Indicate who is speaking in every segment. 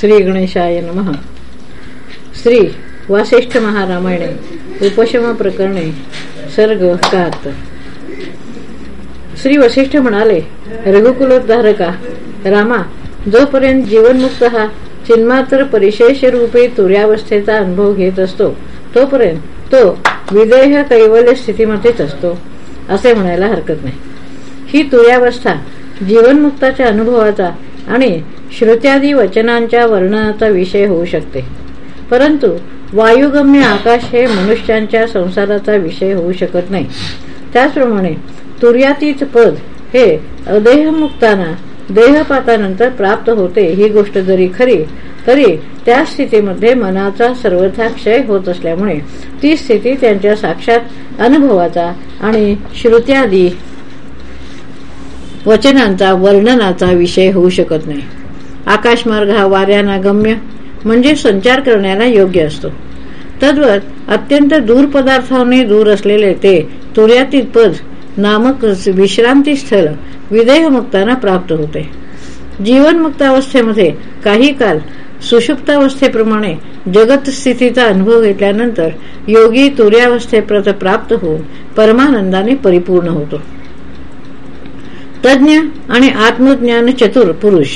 Speaker 1: श्री गणेशाय नम. श्री वासिष्ठ महारामायणे उपशम प्रकरणे सर्ग कात श्री वसिष्ठ म्हणाले रघुकुलोद्धारका रामा जोपर्यंत जीवनमुक्त हा चिन्मात्र परिशेष रूपी तुर्यावस्थेचा अनुभव घेत असतो तोपर्यंत तो विदेह कैवल्य स्थितीमध्येच असतो असे म्हणायला हरकत नाही. ही तुर्यावस्था जीवनमुक्ताच्या अनुभवाचा आणि श्रुत्यादी वचनांच्या वर्णनाचा विषय होऊ शकते. परंतु वायुगम्य आकाश हे मनुष्यांच्या संसाराचा विषय होऊ शकत नाही. त्याचप्रमाणे तुर्यातीच पद हे अदेहमुक्ताना देहपातानंतर प्राप्त होते ही गोष्ट जरी खरी तरी त्या स्थितीमध्ये मनाचा सर्वथा क्षय होत असल्यामुळे ती स्थिती त्यांच्या साक्षात अनुभवाचा आणि श्रुत्यादी वचनांचा वर्णनाचा विषय होऊ शकत नाही. आकाशमार्ग हा वाऱ्यांना गम्य म्हणजे संचार करण्याला योग्य असतो. तद्वत अत्यंत दूर पदार्थाने दूर असलेले ते तुर्यातील पद नामक विश्रांती स्थळ विदेहमुक्तांना प्राप्त होते. जीवनमुक्तावस्थेमध्ये काही काल सुषुप्तावस्थेप्रमाणे जगत स्थितीचा अनुभव घेतल्यानंतर योगी तुर्यावस्थेप्रत प्राप्त होऊन परमानंदाने परिपूर्ण होतो. तज्ञ आणि आत्मज्ञान चतुर पुरुष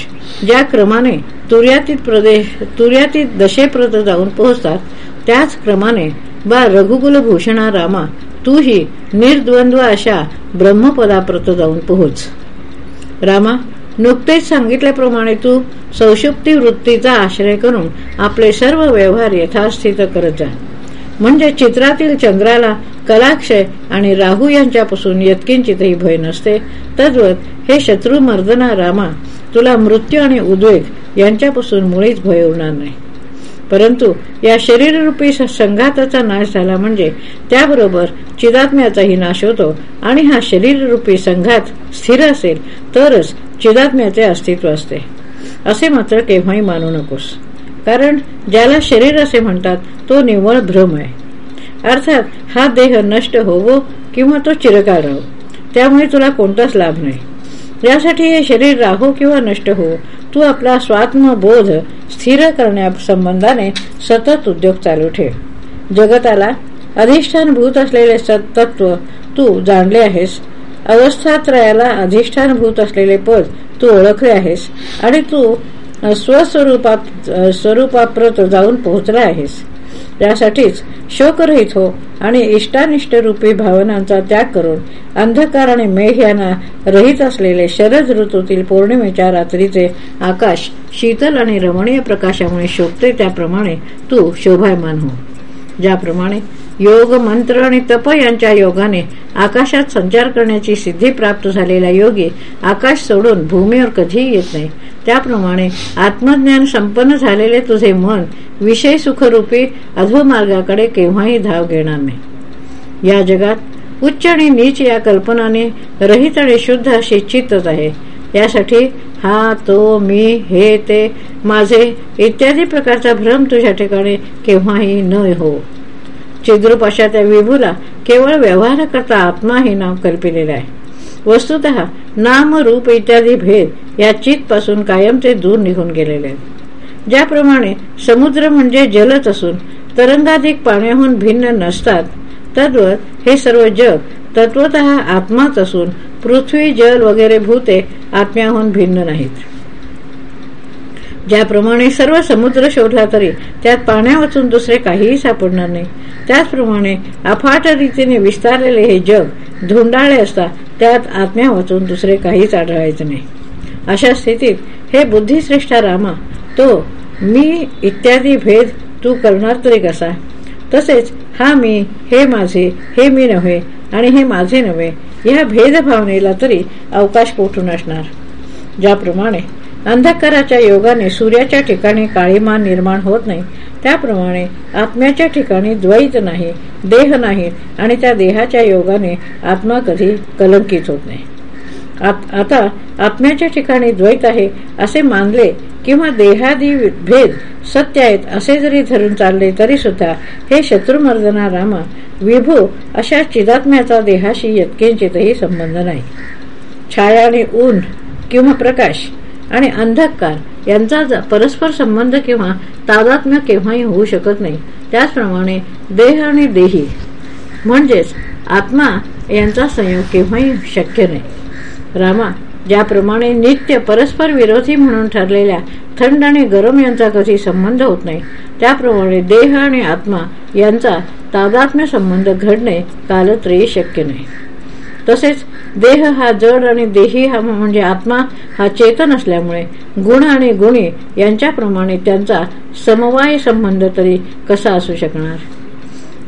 Speaker 1: ज्या क्रमाने तुर्यातीत प्रदेश तुर्यातीत दशेप्रत जाऊन पोहोचतात त्याच क्रमाने बा रघुकुल भूषणा रामा तूही निर्द्वंद्व अशा ब्रह्मपदाप्रत जाऊन पोहोच. रामा नुकतेच सांगितल्याप्रमाणे तू सौषुप्ती वृत्तीचा आश्रय करून आपले सर्व व्यवहार यथास्थित करत जा. म्हणजे चित्रातील चंद्राला कलाक्षय आणि राहू यांच्यापासून यत्किंचितही भय नसते. तद्वत हे शत्रू मर्दना रामा तुला मृत्यू आणि उद्वेग यांच्यापासून मुळीच भय उरणार नाही. परंतु या शरीररूपी संघाताचा नाश झाला म्हणजे त्याबरोबर चिदात्म्याचाही नाश होतो आणि हा शरीररूपी संघात स्थिर असेल तरच चिदात्म्याचे अस्तित्व असते. असे मात्र केव्हाही मानू नकोस. कारण ज्याला शरीर असे म्हणतात तो निव्वळ भ्रम आहे. अर्थात हा देह नष्ट होवो किंवा तो चिरकाळ राहो त्यामुळे तुला कोणताच लाभ नाही. यासाठी हे शरीर राहो किंवा नष्ट हो तू आपला स्वात्मबोध स्थिर करण्यासंबंधाने सतत उद्योग चालू ठेव. जगताला अधिष्ठानभूत असलेले तत्व तू जाणले आहेस अवस्थात्रयाला अधिष्ठानभूत असलेले पद तू ओळखले आहेस आणि तू स्वस्वरूपात स्वरूपाप्रत जाऊन पोहोचला आहेस. त्यासाठीच शोकरहित हो आणि इष्टानिष्ट रूपी भावनांचा त्याग करून अंधकार आणि मेघ यांना रहित असलेले शरद ऋतूतील पौर्णिमेच्या रात्रीचे आकाश शीतल आणि रमणीय प्रकाशामुळे शोभते त्याप्रमाणे तू शोभायमान हो. ज्याप्रमाणे योग मंत्र आणि तप यांच्या योगाने आकाशात संचार करण्याची सिद्धी प्राप्त झालेला योगी आकाश सोडून भूमीवर कधीही येत नाही. त्याप्रमाणे आत्मज्ञान संपन्न झालेले तुझे मन विषय सुखरूपी अधोमार्गाकडे केव्हाही धाव घेणार नाही. या जगात उच्च आणि नीच या कल्पनाने रहित आणि शुद्ध अशी चित्तच आहे. यासाठी हा तो मी हे ते माझे इत्यादी प्रकारचा भ्रम तुझ्या ठिकाणी केव्हाही न हो. चिद्रूप अशा त्या विभूला केवळ व्यवहार करता आत्मा हे नाव कल्पिलेले आहे. वस्तुत नाम रूप इत्यादी भेद या चित पासून कायमचे दूर निघून गेलेले आहेत. ज्याप्रमाणे समुद्र म्हणजे जलच असून तरंगाधिक पाण्याहून भिन्न नसतात तद्वत हे सर्व जग तत्वत आत्माच असून पृथ्वी जल वगैरे भूते आत्म्याहून भिन्न नाहीत. ज्याप्रमाणे सर्व समुद्र शोधला तरी त्यात पाण्यावाचून दुसरे काहीही सापडणार नाही. त्याचप्रमाणे अफाट रीतीने विस्तारलेले हे जग धुंडाळे असता त्यात आत्म्या वाचून दुसरे काहीच आढळायचे नाही. अशा स्थितीत हे बुद्धिश्रेष्ठा रामा तो मी इत्यादी भेद तू करणार तरी कसा? तसेच हा मी हे माझे हे मी नव्हे आणि हे माझे नव्हे या भेदभावनेला तरी अवकाश कोठून असणार? ज्याप्रमाणे अंधकाराच्या योगाने सूर्याच्या ठिकाणी काळीमान निर्माण होत नाही. त्याप्रमाणे आत्म्याच्या ठिकाणी द्वैत नाही देह नाही आणि त्या देहाच्या योगाने आत्मा कधी कलंकित होत नाही. आता आत्म्याच्या ठिकाणी द्वैत आहे असे मानले किंवा देहादी भेद सत्य आहेत असे जरी धरून चालले तरी सुद्धा हे शत्रुमर्दना रामा विभू अशा चिदात्म्याचा देहाशी यत्किंचितही संबंध नाही. छाया आणि ऊन किंवा प्रकाश आणि अंधकार यांचा परस्पर संबंध किंवा तादात्म्य केव्हाही होऊ शकत नाही. त्याचप्रमाणे देह आणि देही म्हणजेच आत्मा यांचा संयोग केव्हाही शक्य नाही. रामा ज्याप्रमाणे नित्य परस्पर विरोधी म्हणून ठरलेल्या थंड आणि गरम यांचा कधी संबंध होत नाही त्याप्रमाणे देह आणि आत्मा यांचा तादात्म्य संबंध घडणे कालत्रयी शक्य नाही. तसेच देह हा जड आणि देही हा म्हणजे आत्मा हा चेतन असल्यामुळे गुण आणि गुणी यांच्याप्रमाणे त्यांचा समवाय संबंध तरी कसा असू शकणार?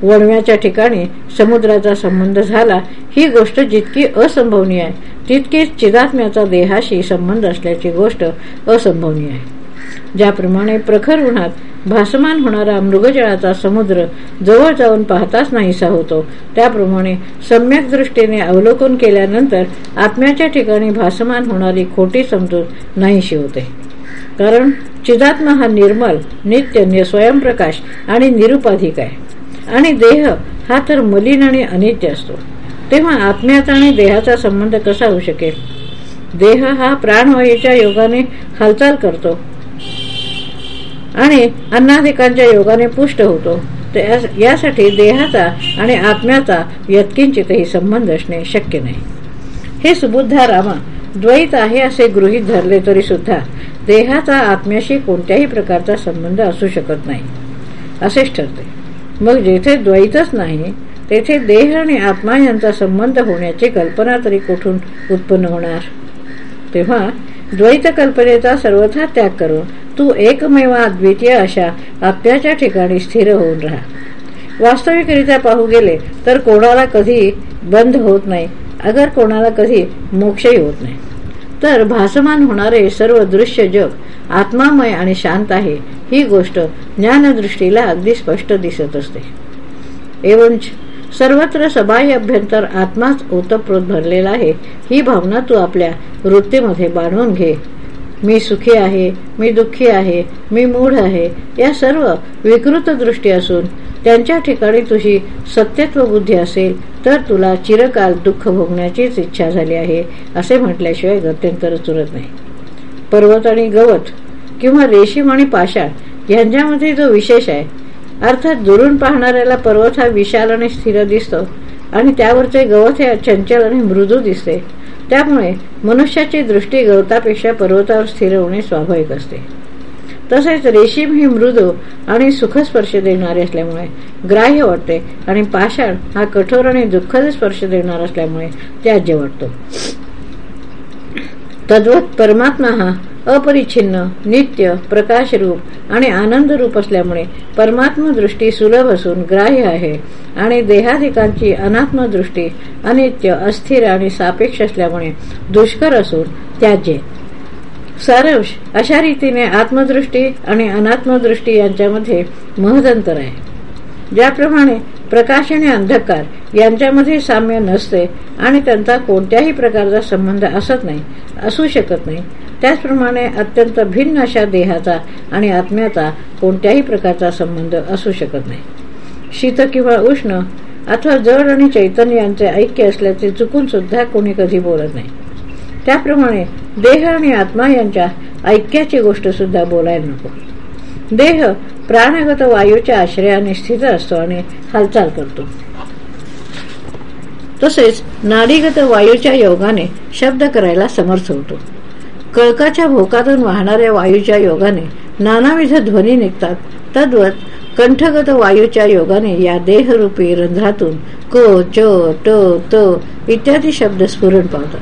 Speaker 1: वणव्याच्या ठिकाणी समुद्राचा संबंध झाला ही गोष्ट जितकी असंभवनीय आहे तितकीच चिदात्म्याचा देहाशी संबंध असल्याची गोष्ट असंभवनीय आहे. ज्याप्रमाणे प्रखर उन्हात भासमान होणारा मृगजळाचा समुद्र जवळ जाऊन पाहताच नाहीसा होतो. त्याप्रमाणे सम्यक दृष्टीने अवलोकन केल्यानंतर आत्म्याच्या ठिकाणी भासमान होणारी खोटी समजूत नाहीशी होते. कारण चिदात्मा हा निर्मल नित्य स्वयंप्रकाश आणि निरुपाधिक आहे. आणि देह हा तर मलिन आणि अनित्य असतो. तेव्हा आत्म्याचा आणि देहाचा संबंध कसा होऊ शकेल? देह हा प्राणवायूच्या योगाने हालचाल करतो. आणि अन्नाधिकांच्या योगाने पुष्ट होतो. यासाठी देहाचा आणि आत्म्याचा यत्किंचितही संबंध असणे शक्य नाही. हे सुबुद्धा रामा द्वैत आहे असे गृहीत धरले तरी सुद्धा देहाचा आत्म्याशी कोणत्याही प्रकारचा संबंध असू शकत नाही. असेच ठरते. मग जेथे द्वैतच नाही तेथे देह आणि आत्मा यांचा संबंध होण्याची कल्पना तरी कुठून उत्पन्न होणार? तेव्हा द्वैत कल्पनेचा सर्वथा त्याग करून तू एकमेव अद्वितीय अशा आपल्याच्या ठिकाणी स्थिर होऊन राहा. वास्तविकरित्या पाहू गेले तर कोणाला कधी बंद होत नाही अगर कोणाला कधी मोक्षही होत नाही. तर भासमान होणारे सर्व दृश्य जग आत्मामय आणि शांत आहे ही गोष्ट ज्ञानदृष्टीला अगदी स्पष्ट दिसत असते. एवंच सर्वत्र सबाह्य अभ्यंतर आत्माच ओतप्रोत भरलेला आहे. ही भावना तू आपल्या वृत्तीमध्ये बांधून घे. मी सुखी आहे मी दुःखी आहे मी मूढ आहे या सर्व विकृत दृष्टी असून त्यांच्या ठिकाणी तुझी सत्यत्व बुद्धी असेल तर तुला चिरकाल दुःख भोगण्याचीच इच्छा झाली आहे असे म्हटल्याशिवाय गत्यंतरच उरत नाही. पर्वत आणि गवत किंवा रेशीम आणि पाषाण यांच्यामध्ये जो विशेष आहे अर्थात दुरून पाहणाऱ्याला पर्वत हा विशाल आणि स्थिर दिसतो. आणि त्यावरचे गवत हे चंचल आणि मृदू दिसते. त्यामुळे मनुष्याची दृष्टी गवतापेक्षा पर्वतावर स्थिर होणे स्वाभाविक असते. तसेच रेशीम ही मृदू आणि सुखस्पर्श देणारी असल्यामुळे ग्राह्य वाटते आणि पाषाण हा कठोर आणि दुःखद स्पर्श देणार असल्यामुळे त्याज्य वाटतो. तद्वत परमात्मा हा अपरिच्छिन्न नित्य प्रकाश रूप आणि आनंद रूप असल्यामुळे परमात्मदृष्टी सुलभ असून ग्राह्य आहे आणि देहाधिकांची अनात्मदृष्टी अनित्य अस्थिर आणि सापेक्ष असल्यामुळे दुष्कर असून त्याचे सारांश अशा रीतीने आत्मदृष्टी आणि अनात्मदृष्टी यांच्यामध्ये महदंतर आहे. ज्याप्रमाणे प्रकाश आणि अंधकार यांच्यामध्ये साम्य नसते आणि त्यांचा कोणत्याही प्रकारचा संबंध असत नाही असू शकत नाही त्याचप्रमाणे अत्यंत भिन्न अशा देहाचा आणि आत्म्याचा कोणत्याही प्रकारचा संबंध असू शकत नाही. शीत किंवा उष्ण अथवा जड आणि चैतन्य यांचे ऐक्य असल्याचे चुकून सुद्धा कोणी कधी बोलत नाही. त्याप्रमाणे देह आणि आत्मा यांच्या ऐक्याची गोष्ट सुद्धा बोलायला नको. देह प्राणगत वायूच्या आश्रयाने स्थित असतो आणि हालचाल करतो. तसेच नाडीगत वायूच्या योगाने शब्द करायला समर्थ होतो. कळकाच्या भोकातून वाहणाऱ्या वायूच्या योगाने नानाविध ध्वनी निघतात. तद्वत कंठगत वायूच्या योगाने या देहरूपी रंध्रातून क च ट त इत्यादी शब्द स्फुरण पावतात.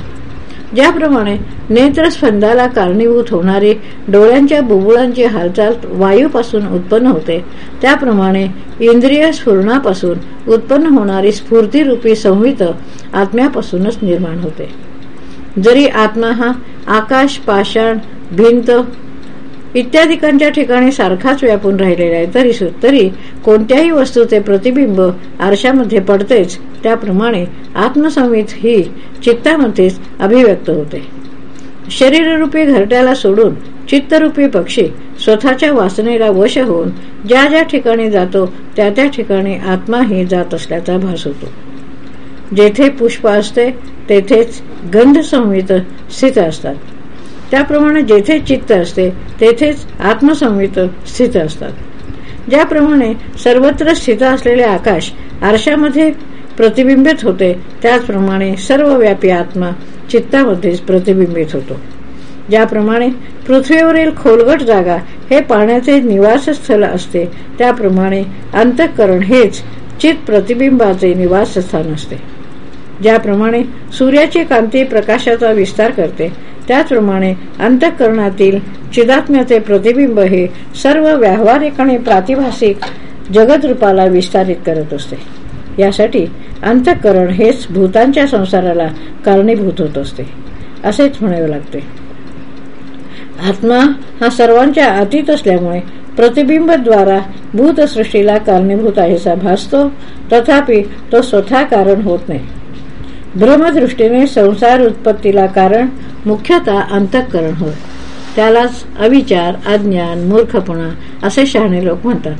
Speaker 1: ज्याप्रमाणे नेत्रस्फंदाला कारणीभूत होणारी डोळ्यांच्या बुबुळांची हालचाल वायूपासून उत्पन्न होते. त्याप्रमाणे इंद्रिय स्फुरणापासून उत्पन्न होणारी स्फूर्तीरूपी संहित आत्म्यापासूनच निर्माण होते. जरी आत्मा हा आकाश पाषाण भिंत इत्यादिकांच्या ठिकाणी सारखाच व्यापून राहिलेला आहे. तरी तरी कोणत्याही वस्तूचे प्रतिबिंब आरशामध्ये पडतेच त्याप्रमाणे आत्मसंवित ही चित्तामध्येच अभिव्यक्त होते. शरीररूपी घरट्याला सोडून चित्तरूपी पक्षी स्वतःच्या वासनेला वश होऊन ज्या ज्या ठिकाणी जातो त्या त्या ठिकाणी आत्माही जात असल्याचा भास होतो. जेथे पुष्प असते तेथेच गंध संहित स्थित असतात. त्याप्रमाणे जेथे चित्त असते तेथेच आत्मसंवित स्थित असतात. ज्याप्रमाणे सर्वत्र स्थित असलेले आकाश आरशामध्ये प्रतिबिंबित होते त्याचप्रमाणे सर्वव्यापी आत्मा चित्तामध्येच प्रतिबिंबित होतो. ज्याप्रमाणे पृथ्वीवरील खोलगट जागा हे पाण्याचे निवासस्थल असते त्याप्रमाणे अंतःकरण हेच चित प्रतिबिंबाचे निवासस्थान असते. ज्याप्रमाणे सूर्याची कांती प्रकाशाचा विस्तार करते त्याचप्रमाणे अंतःकरणातील चिदात्म्याचे प्रतिबिंब हे सर्व व्यावहारिक आणि प्रातिभासिक जगदरूपाला विस्तारित करत असते. यासाठी अंतःकरण हेच भूतांच्या संसाराला कारणीभूत होत असते. असेच म्हणावे लागते. आत्मा हा सर्वांच्या अतीत असल्यामुळे प्रतिबिंबद्वारा भूतसृष्टीला कारणीभूत आहेसा भासतो. तथापि तो स्वतः कारण होत नाही. भ्रमदृष्टीने संसार उत्पत्तीला कारण मुख्यतः अंतःकरण होय. त्यालाच अविचार अज्ञान मूर्खपणा असे शहाणे लोक म्हणतात.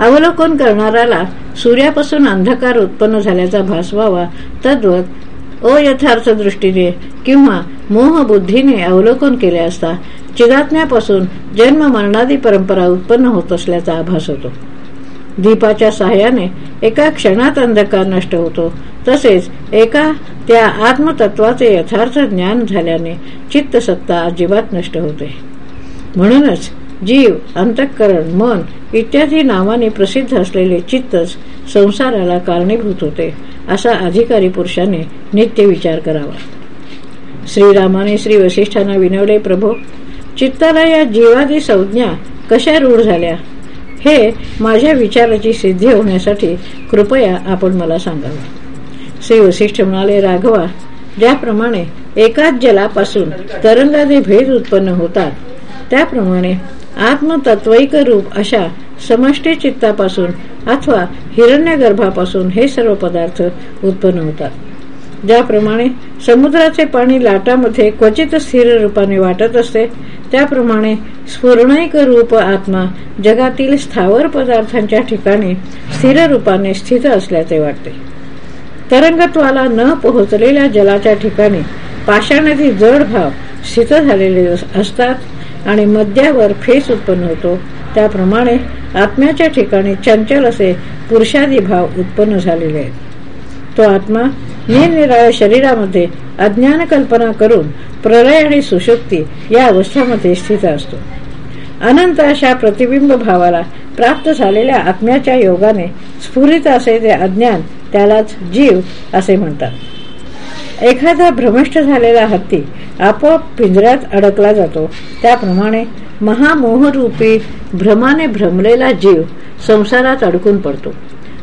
Speaker 1: अवलोकन करणाऱ्याला सूर्यापासून अंधकार उत्पन्न झाल्याचा भास व्हावा तद्वत अयथार्थ दृष्टीने किंवा मोहबुद्धीने अवलोकन केले असता चिदात्म्यापासून जन्म मरणादी परंपरा उत्पन्न होत असल्याचा आभास होतो. दीपाच्या सहाय्याने एका क्षणात अंधकार नष्ट होतो तसेच एका त्या आत्मतत्वाचे यथार्थ ज्ञान झाल्याने चित्तसत्ता अजिबात नष्ट होते. म्हणूनच जीव अंतःकरण मन इत्यादी नावाने प्रसिद्ध असलेले चित्तच संसाराला कारणीभूत होते असा अधिकारी पुरुषाने नित्य विचार करावा. श्रीरामाने श्री वसिष्ठांना विनवले प्रभो चित्ताला या जीवादी संज्ञा कशा रूढ झाल्या? हे माझ्या विचाराची सिद्धी होण्यासाठी कृपया आपण मला सांगावे. श्री वशिष्ठ म्हणाले राघवा ज्याप्रमाणे एकाच जलापासून तरंगाचे भेद उत्पन्न होतात त्याप्रमाणे आत्मतत्वैक रूप अशा समष्टी चित्तापासून अथवा हिरण्यगर्भापासून हे सर्व पदार्थ उत्पन्न होतात. ज्याप्रमाणे समुद्राचे पाणी लाटामध्ये क्वचित स्थिर रूपाने वाटत असते त्याप्रमाणे स्फुरणैक रूप आत्मा जगातील स्थावर पदार्थांच्या ठिकाणी स्थिर रूपाने स्थित असल्याचे वाटते. तरंगत्वाला न पोहोचलेल्या जलाच्या ठिकाणी पाषाणातील जड भाव स्थित झालेले असतात आणि मध्यावर फेस उत्पन्न होतो. त्याप्रमाणे आत्म्याच्या ठिकाणी चंचल असे पुरुषादी भाव उत्पन्न झालेले आहेत. तो आत्मा निरनिराळ्या शरीरामध्ये अज्ञान कल्पना करून प्रलय आणि सुशक्ती या अवस्थामध्ये स्थित असतो. अनंत अशा प्रतिबिंब भावाला प्राप्त झालेल्या आत्म्याच्या योगाने स्फुरित असे ते अज्ञान त्यालाच जीव असे म्हणतात. एखादा भ्रमष्ट झालेला हत्ती आपोआप पिंजऱ्यात अडकला जातो. त्याप्रमाणे महामोहरूपी भ्रमाने भ्रमलेला जीव संसारात अडकून पडतो.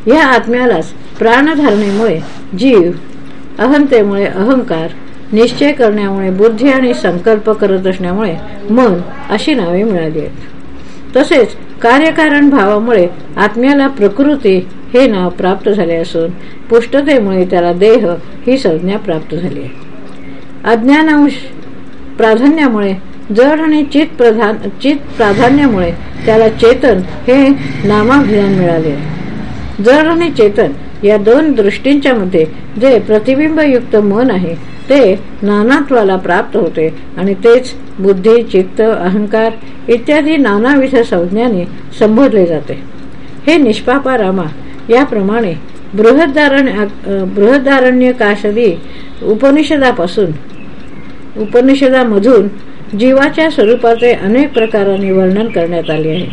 Speaker 1: या आत्म्यालाच प्राणधारणेमुळे जीव अहंतेमुळे अहंकार निश्चय करण्यामुळे बुद्धी आणि संकल्प करत असण्यामुळे मन अशी नावे मिळाली आहेत. तसेच कार्यकारण भावामुळे आत्म्याला प्रकृती हे नाव प्राप्त झाले असून पुष्टतेमुळे त्याला देह ही संज्ञा प्राप्त झाली आहे. अज्ञानांश प्राधान्यामुळे जड आणि चित प्रधान चित प्राधान्यामुळे त्याला चेतन हे नामाभिमान मिळाले जड आणि चेतन या दोन दृष्टींच्या मध्ये जे प्रतिबिंबयुक्त मन आहे ते नानात्वाला प्राप्त होते. आणि तेच बुद्धी चित्त अहंकार इत्यादी नानाविध संज्ञाने संबोधले जाते. हे निष्पापा रामा याप्रमाणे बृहदारण्य काशदी उपनिषदापासून उपनिषदामधून जीवाच्या स्वरूपाचे अनेक प्रकारांनी वर्णन करण्यात आले आहे.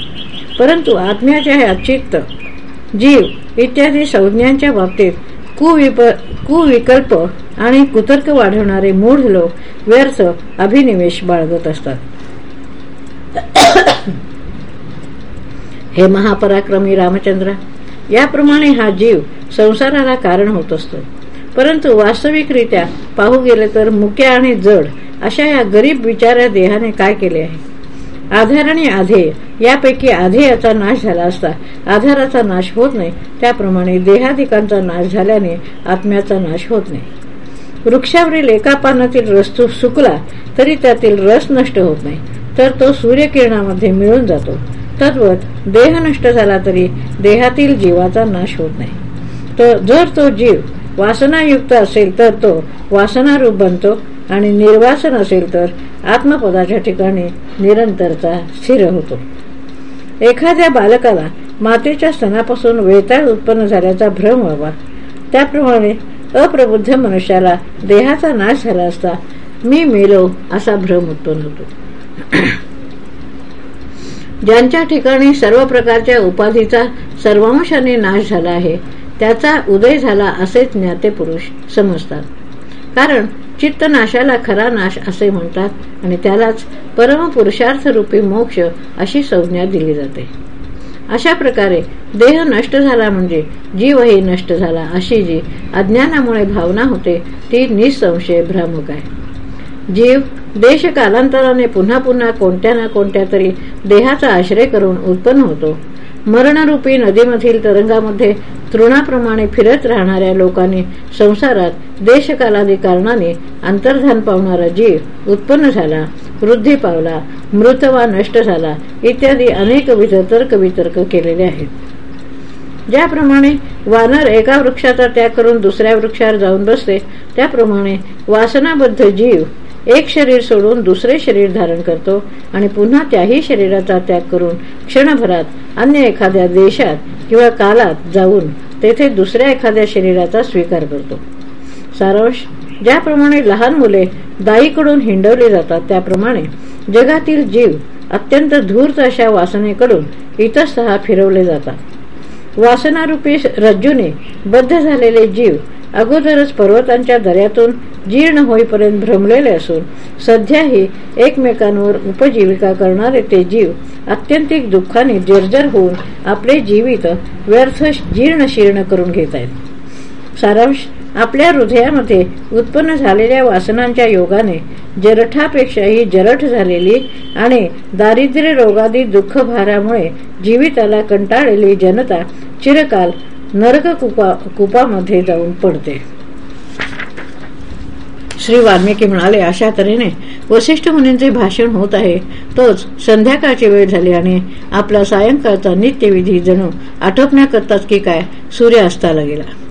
Speaker 1: परंतु आत्म्याचे हे अचित्त जीव इत्यादी संज्ञांच्या बाबतीत कुविप कुविकल्प आणि कुतर्क वाढवणारे मूढ लोक व्यर्थ अभिनिवेश बाळगत असतात. हे महापराक्रमी रामचंद्र याप्रमाणे हा जीव संसाराला कारण होत असतो. परंतु वास्तविकरित्या पाहू गेले तर मुक्या आणि जड अशा या गरीब विचारा देहाने काय केले आहे? आधार आणि आधेय. यापैकी आधेयाचा नाश झाला असता आधाराचा नाश होत नाही त्याप्रमाणे देहाधिकांचा नाश झाल्याने आत्म्याचा नाश होत नाही. वृक्षावरील एका पानातील रस सुकला तरी त्यातील रस नष्ट होत नाही तर तो सूर्यकिरणामध्ये मिळून जातो. तद्वत देह नष्ट झाला तरी देहातील जीवाचा नाश होत नाही. तर जर तो जीव वासनायुक्त असेल तर तो वासनारूप बनतो आणि निर्वासन असेल तर आत्मपदाच्या ठिकाणी निरंतरता स्थिर होतो. एखाद्या बालकाला मातेच्या स्तनापासून वेताळ उत्पन्न झाल्याचा भ्रम व्हावा. त्याप्रमाणे अप्रबुद्ध मनुष्याला देहाचा नाश झाला असता मी मेलो असा भ्रम उत्पन्न होतो. ज्यांच्या ठिकाणी सर्व प्रकारच्या उपाधीचा सर्वांशाने नाश झाला आहे त्याचा उदय झाला असेच ज्ञाते पुरुष समजतात. कारण चित्तनाशाला खरा नाश असे म्हणतात आणि त्यालाच परमपुरुषार्थ रूपी मोक्ष अशी संज्ञा दिली जाते. अशा प्रकारे देह नष्ट झाला म्हणजे जीवही नष्ट झाला अशी जी अज्ञानामुळे भावना होते ती निसंशय भ्रामक आहे. जीव देश कालांतराने पुन्हा पुन्हा कोणत्या ना कोणत्या तरी देहाचा आश्रय करून उत्पन्न होतो मरणरूपी नदीमधील तरंगामध्ये तृणाप्रमाणे फिरत राहणाऱ्या लोकांनी संसारात देशकालादी कारणाने अंतर्धान पावणारा जीव उत्पन्न झाला वृद्धी पावला मृत वा नष्ट झाला इत्यादी अनेक विध तर्क वितर्क केलेले आहेत. ज्याप्रमाणे वानर एका वृक्षाचा त्याग करून दुसऱ्या वृक्षावर जाऊन बसते त्याप्रमाणे वासनाबद्ध जीव एक शरीर सोडून दुसरे शरीर धारण करतो आणि पुन्हा त्याही शरीराचा त्याग करून क्षणभरात अन्य एखाद्या देशात किंवा कालात जाऊन तेथे दुसऱ्या एखाद्या शरीराचा स्वीकार करतो. सारांश ज्याप्रमाणे लहान मुले दाईकडून हिंडवली जातात त्याप्रमाणे जगातील जीव अत्यंत धूर्त अशा वासनेकडून इतस्तः फिरवले जातात. वासनारूपी रज्जूने बद्ध झालेले जीव अगोदरच पर्वतांच्या दऱ्यातून जीर्ण होईपर्यंत भ्रमलेले असून सध्याही एकमेकांवर उपजीविका करणारे ते जीव अत्यंतिक दुःखाने जर्जर होऊन आपले जीवित व्यर्थ जीर्ण शीर्ण करून घेत आहेत. सारांश आपल्या हृदयामध्ये उत्पन्न झालेल्या वासनांच्या योगाने जरठापेक्षाही जरठ झालेली आणि दारिद्र्य रोगादी दुःखभारामुळे जीविताला कंटाळलेली जनता चिरकाल नरक कुपा कुपामध्ये जाऊन पडते. श्री वाल्मिकी म्हणाले अशा तऱ्हेने वसिष्ठ मुनींचे भाषण होत आहे. तोच संध्याकाळची वेळ झाली आणि आपला सायंकाळचा नित्यविधी जणू आटोपण्याकरताच की काय सूर्यास्ताला गेला.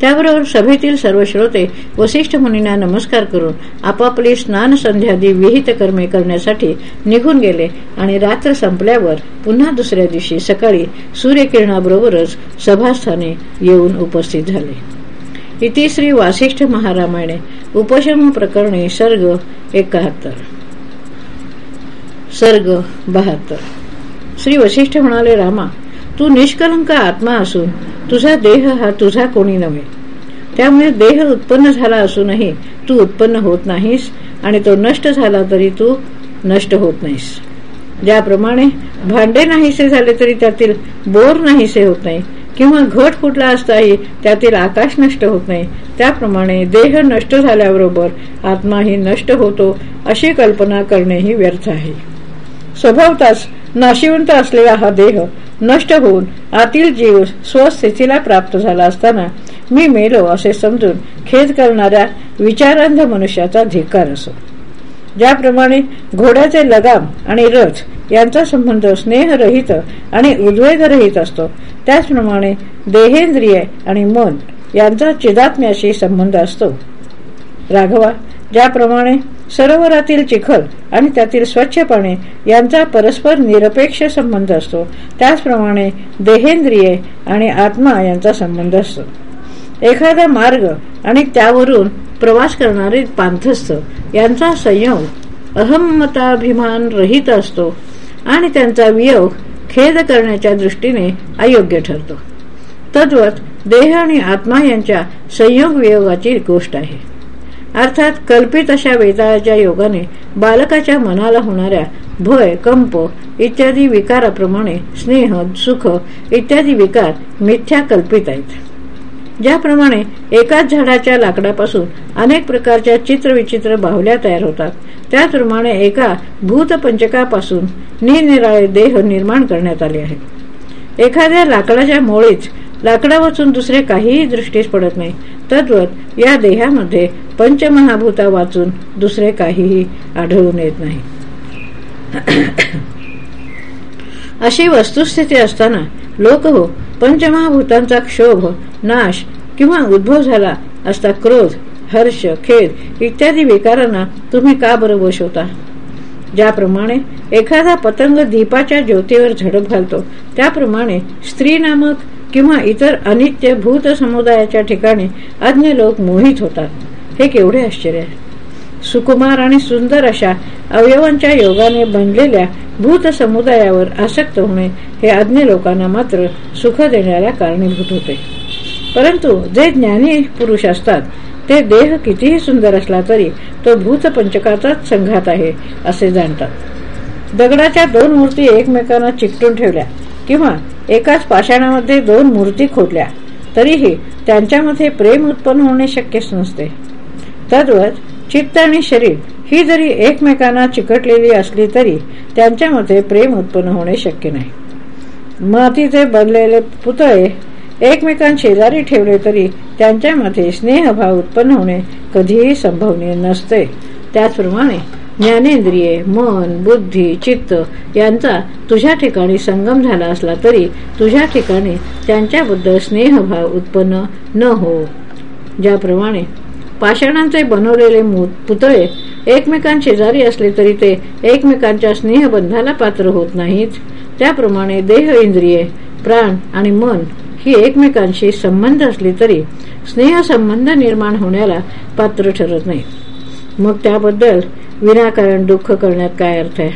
Speaker 1: त्याबरोबर सभेतील सर्व श्रोते वसिष्ठ मुनींना नमस्कार करून आपापली स्नान संध्यादी विहित कर्मे करण्यासाठी निघून गेले आणि रात्र संपल्यावर पुन्हा दुसऱ्या दिवशी सकाळी सूर्यकिरणाबरोबरच सभास्थाने येऊन उपस्थित झाले. इति श्री वासिष्ठ महारामायणे उपशम प्रकरणे सर्ग एकाहत्तर. सर्ग बहात्तर. श्री वशिष्ठ म्हणाले रामा तू निष्कलंक आत्मा असून तुझा देह हा तुझा कोणी नव्हे. त्यामुळे देह उत्पन्न झाला असूनही तू उत्पन्न होत नाहीस आणि तो नष्ट झाला तरी तू नष्ट होत नाहीस. ज्याप्रमाणे भांडे नाहीसे झाले तरी त्यातील बोर नाहीसे होत नाही किंवा घट फुटला असताही त्यातील आकाश नष्ट होत नाही. त्याप्रमाणे देह नष्ट झाल्याबरोबर आत्माही नष्ट होतो अशी कल्पना करणेही व्यर्थ आहे. स्वभावताच नाशिवंत असलेला हा देह नष्ट होऊन आतील जीव स्वस्थितीला प्राप्त झाला असताना मी मेलो असे समजून खेद करणाऱ्या विचारांध मनुष्याचा धिक्कार असो. ज्याप्रमाणे घोड्याचे लगाम आणि रथ यांचा संबंध स्नेहरहित आणि उद्वेगरहित असतो त्याचप्रमाणे देहेंद्रिय आणि मन यांचा चिदात्म्याशी संबंध असतो. राघवा ज्याप्रमाणे सरोवरातील चिखल आणि त्यातील स्वच्छ पाणी यांचा परस्पर निरपेक्ष संबंध असतो. त्याचप्रमाणे देहेंद्रिये आणि आत्मा यांचा संबंध असतो. एखादा मार्ग आणि त्यावरून प्रवास करणारे पांथस्थ यांचा संयोग अहमताभिमान रहित असतो आणि त्यांचा वियोग खेद करण्याच्या दृष्टीने अयोग्य ठरतो. तद्वत देह आणि आत्मा यांच्या संयोग वियोगाची गोष्ट आहे. अर्थात कल्पित अशा वेताळाच्या योगाने बालकाच्या मनाला होणाऱ्या भय कंप इत्यादी विकाराप्रमाणे स्नेह सुख इत्यादी विकार मिथ्या कल्पित आहेत. ज्याप्रमाणे एकाच झाडाच्या लाकडापासून अनेक प्रकारच्या चित्रविचित्र बाहुल्या तयार होतात. त्याचप्रमाणे एका भूतपंचकापासून निरनिराळे देह निर्माण करण्यात आले आहेत. एखाद्या लाकडाच्या मोळीच लाकडा वाचून दुसरे काहीही दृष्टीस पडत नाही. तद्वत या देहामध्ये पंचमहाभूता वाचून दुसरे काहीही आढळून येत नाही. अशी वस्तुस्थिती असताना लोक हो पंचमहाभूतांचा क्षोभ नाश किंवा उद्भव झाला असता क्रोध हर्ष खेद इत्यादी विकारांना तुम्ही का बरं वश होता ज्याप्रमाणे एखादा पतंग दीपाच्या ज्योतीवर झडप घालतो त्याप्रमाणे स्त्री नामक किंवा इतर अनित्य भूत समुदायाच्या ठिकाणी अज्ञ लोक मोहित होतात. हे केवढे आश्चर्य आहे. सुकुमार आणि सुंदर अशा अवयवांच्या योगाने बनलेल्या भूत समुदायावर आसक्त होणे हे अज्ञ लोकांना मात्र सुख देण्याला कारणीभूत होते. परंतु जे ज्ञानी पुरुष असतात ते देह कितीही सुंदर असला तरी तो भूत पंचकाचाच संघात आहे असे जाणतात. दगडाच्या दोन मूर्ती एकमेकांना चिकटून ठेवल्या किंवा एकाच पाषाणामध्ये दोन मूर्ती खोडल्या तरीही त्यांच्यामध्ये प्रेम उत्पन्न होणे शक्यच नसते. तद्वत चित्त आणि शरीर ही जरी एकमेकांना चिकटलेली असली तरी त्यांच्यामध्ये प्रेम उत्पन्न होणे शक्य नाही. मातीचे बनलेले पुतळे एकमेकांशेजारी ठेवले तरी त्यांच्यामध्ये स्नेहभाव उत्पन्न होणे कधीही संभवनीय नसते. त्याचप्रमाणे ज्ञानेंद्रिये मन बुद्धी चित्त यांचा तुझ्या ठिकाणी संगम झाला असला तरी तुझ्या ठिकाणी त्यांच्याबद्दल स्नेहभाव उत्पन्न न हो. ज्याप्रमाणे पाषाणांचे बनवलेले पुतळे एकमेकांशेजारी असले तरी ते एकमेकांच्या स्नेहबंधाला पात्र होत नाहीत. त्याप्रमाणे देह इंद्रिये प्राण आणि मन ही एकमेकांशी संबंध असली तरी स्नेह संबंध निर्माण होण्याला पात्र ठरत नाही मग त्याबद्दल विनाकारण दुःख करण्यात काय अर्थ आहे?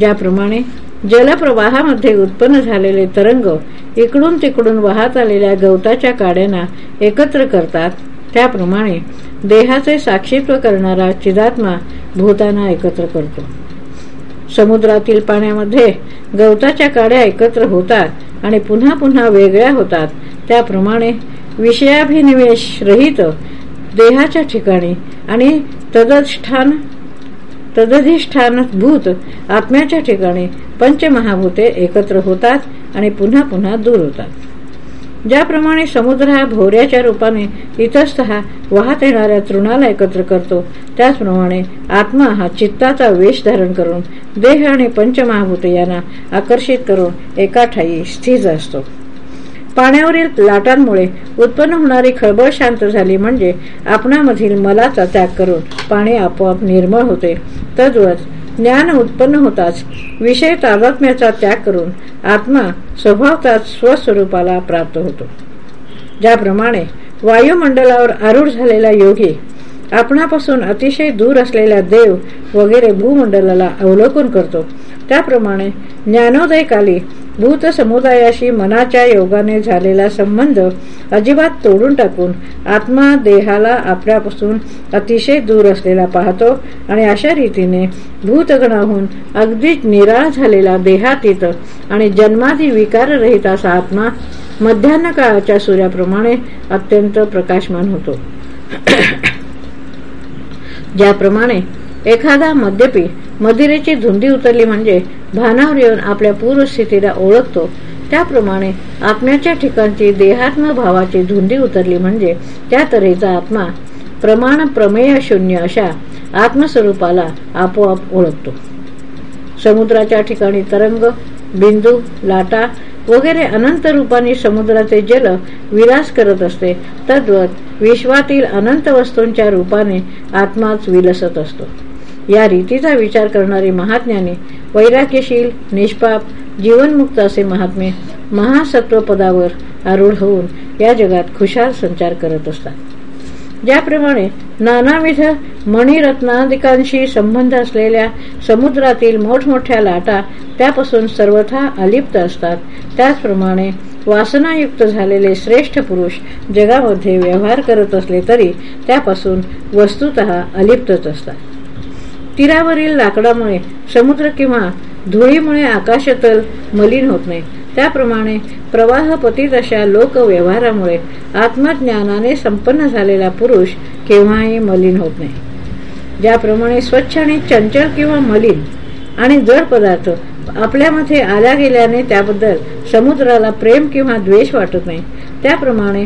Speaker 1: ज्याप्रमाणे जलप्रवाहामध्ये उत्पन्न झालेले तरंग इकडून तिकडून वाहत आलेल्या गवताच्या काड्यांना एकत्र करतात त्याप्रमाणे देहाचे साक्षीत्व करणारा चिदात्मा भूताना एकत्र करतो. समुद्रातील पाण्यामध्ये गवताच्या काड्या एकत्र होतात आणि पुन्हा पुन्हा वेगळ्या होतात त्याप्रमाणे विषयाभिनिवेश रहित देहाच्या ठिकाणी आणि तदष्ठान तदधिष्ठान तदधिष्ठानभूत आत्म्याच्या ठिकाणी पंचमहाभूते एकत्र होतात आणि पुन्हा पुन्हा दूर होतात. ज्याप्रमाणे समुद्र हा भोवऱ्याच्या रूपाने इतस्त वाहत येणाऱ्या तृणाला एकत्र करतो त्याचप्रमाणे आत्मा हा चित्ताचा वेश धारण करून देह आणि पंचमहाभूत यांना आकर्षित करून एका ठाई स्थिर असतो. पाण्यावरील लाटांमुळे उत्पन्न होणारी खळबळ शांत झाली म्हणजे आपणामधील मलाचा त्याग करून पाणी आपोआप निर्मळ होते. तद्वत ज्ञान उत्पन्न होताच विषय तादात्म्याचा त्याग करून आत्मा स्वभावताच स्वस्वरूपाला प्राप्त होतो. ज्याप्रमाणे वायुमंडलावर आरूढ झालेला योगी आपणापासून अतिशय दूर असलेल्या देव वगैरे भूमंडलाला अवलोकन करतो. त्याप्रमाणे ज्ञानोदयकाली भूत समुदायाशी मनाच्या योगाने झालेला संबंध अजिबात तोडून टाकून आत्मा देहाला आपल्यापासून अतिशय दूर असलेला पाहतो आणि अशा रीतीने भूतगणाहून अगदीच निराळ झालेला देहातीत आणि जन्मादी विकाररहित असा आत्मा मध्यान्ह काळाच्या सूर्याप्रमाणे अत्यंत प्रकाशमान होतो. ज्याप्रमाणे एखादा मद्यपी मदिरेची धुंदी उतरली म्हणजे भानावर येऊन आपल्या पूर्वस्थितीला ओळखतो. त्याप्रमाणे आत्म्याच्या ठिकाणची देहात्म भावाची धुंदी उतरली म्हणजे त्या तऱ्हेचा आत्मा प्रमाण प्रमेय शून्य अशा आत्मस्वरूपाला आपोआप ओळखतो. समुद्राच्या ठिकाणी तरंग बिंदू लाटा वगैरे अनंत रूपाने समुद्राचे जल विलास करत असते. तद्वत विश्वातील अनंत वस्तूंच्या रूपाने आत्माच विलसत असतो. या रीतीचा विचार करणारे महाज्ञानी वैराग्यशील निष्पाप जीवनमुक्त असे महात्मे महासत्व पदावर आरूढ होऊन या जगात खुशाल संचार करत असतात. ज्याप्रमाणे नानाविध मणिरत्नादिकांशी संबंध असलेल्या समुद्रातील मोठमोठ्या लाटा त्यापासून सर्वथा अलिप्त असतात. त्याचप्रमाणे वासनायुक्त झालेले श्रेष्ठ पुरुष जगामध्ये व्यवहार करत असले तरी त्यापासून वस्तुत अलिप्तच असतात. तीरावरील लाकडामुळे समुद्र किंवा धुळीमुळे आकाशतल मलिन होत नाही. त्याप्रमाणे प्रवाह पतीत अशा लोकव्यवहारामुळे आत्मज्ञानाने संपन्न झालेला पुरुष केव्हाही मलिन होत नाही. ज्याप्रमाणे स्वच्छ आणि चंचल किंवा मलिन आणि जड पदार्थ आपल्यामध्ये आल्या गेल्याने त्याबद्दल समुद्राला प्रेम किंवा द्वेष वाटत नाही. त्याप्रमाणे